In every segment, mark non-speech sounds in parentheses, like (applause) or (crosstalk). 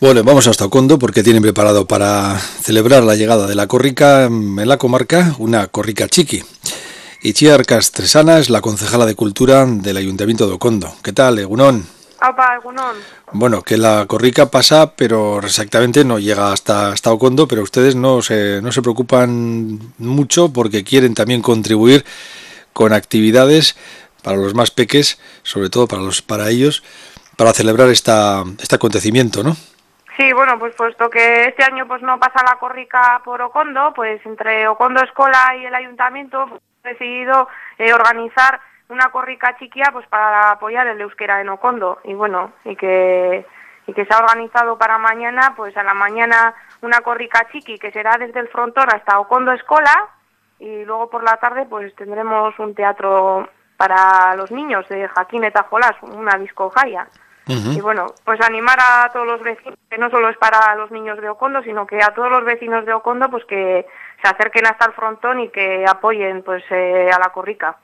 Bueno, vamos hasta Ocondo porque tienen preparado para celebrar la llegada de la corrica en la comarca una corrica chiqui. Y Chiar Castresana es la concejala de Cultura del Ayuntamiento de Ocondo. ¿Qué tal, Egunón? Opa, Egunón. Bueno, que la corrica pasa, pero exactamente no llega hasta, hasta Ocondo, pero ustedes no se, no se preocupan mucho porque quieren también contribuir con actividades para los más peques, sobre todo para, los, para ellos, para celebrar esta, este acontecimiento, ¿no? Sí, bueno, pues puesto que este año pues no pasa la corrica por Ocondo, pues entre Ocondo Escola y el Ayuntamiento pues, decidido eh, organizar una corrica chiquia pues para apoyar el euskera en Ocondo. Y bueno, y que y que se ha organizado para mañana, pues a la mañana una corrica chiqui que será desde el frontón hasta Ocondo Escola y luego por la tarde pues tendremos un teatro para los niños de Jaquín Etajolás, una Y bueno, pues animar a todos los vecinos, que no solo es para los niños de Ocondo, sino que a todos los vecinos de Ocondo, pues que se acerquen hasta el frontón y que apoyen pues eh, a la corrica.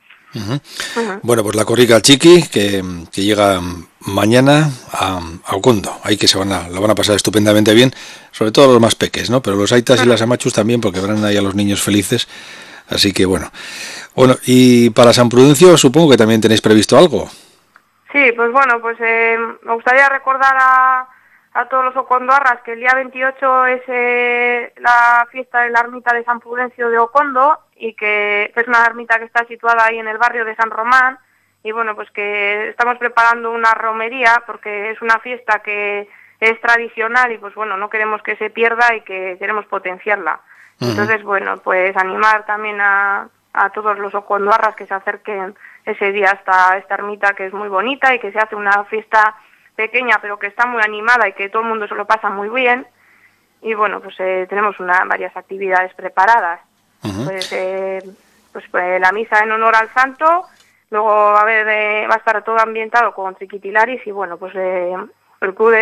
Bueno, pues la corrica chiqui que, que llega mañana a, Ocondo. Ahí que se van a, lo van a pasar estupendamente bien, sobre todo los más peques, ¿no? Pero los aitas y las amachus también, porque verán ahí a los niños felices. Así que bueno. Bueno, y para San Prudencio supongo que también tenéis previsto algo. Sí, pues bueno, pues eh, me gustaría recordar a, a todos los ocondoarras que el día 28 es eh, la fiesta de la ermita de San Prudencio de Ocondo y que es una ermita que está situada ahí en el barrio de San Román y bueno, pues que estamos preparando una romería porque es una fiesta que es tradicional y pues bueno, no queremos que se pierda y que queremos potenciarla. Entonces, bueno, pues animar también a, a todos los ocondoarras que se acerquen ese día hasta esta ermita que es muy bonita y que se hace una fiesta pequeña pero que está muy animada y que todo el mundo se lo pasa muy bien. Y bueno, pues eh, tenemos una, varias actividades preparadas. Pues, eh, pues, pues, la misa en honor al santo, luego va a, haber, eh, va a estar todo ambientado con triquitilaris y bueno, pues el club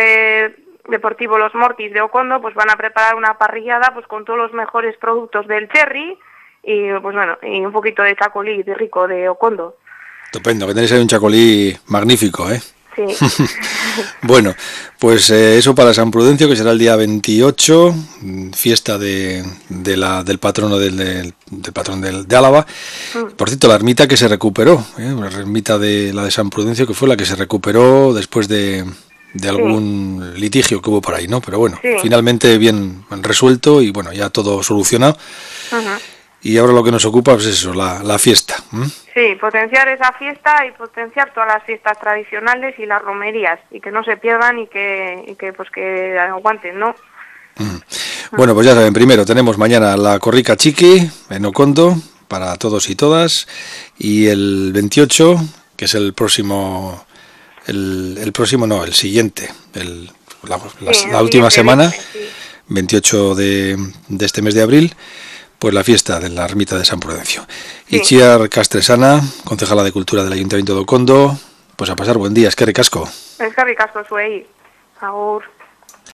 deportivo Los Mortis de Ocondo pues van a preparar una parrillada pues con todos los mejores productos del cherry y pues bueno, y un poquito de chacolí de rico de Ocondo. Estupendo, que tenéis ahí un chacolí magnífico, ¿eh? Sí. (laughs) bueno, pues eh, eso para San Prudencio, que será el día 28, fiesta de, de la, del patrono del, del, patrón del, de Álava. Mm. Por cierto, la ermita que se recuperó, ¿eh? la ermita de la de San Prudencio, que fue la que se recuperó después de, de algún sí. litigio que hubo por ahí, ¿no? Pero bueno, sí. finalmente bien resuelto y bueno, ya todo solucionado. Uh -huh. Y ahora lo que nos ocupa pues es eso, la, la fiesta. Sí, potenciar esa fiesta y potenciar todas las fiestas tradicionales y las romerías y que no se pierdan y que, y que pues que aguanten, ¿no? Mm. Bueno, pues ya saben, primero tenemos mañana la Corrica Chiqui en Ocondo para todos y todas y el 28, que es el próximo, el, el próximo no, el siguiente, el, la, la, sí, la última semana, sí. 28 de, de este mes de abril pues la fiesta de la ermita de San Prudencio. Sí. Chiar Castresana, concejala de Cultura del Ayuntamiento de Ocondo, pues a pasar buen día, es que ricasco. Es que ricasco, suey. Agur.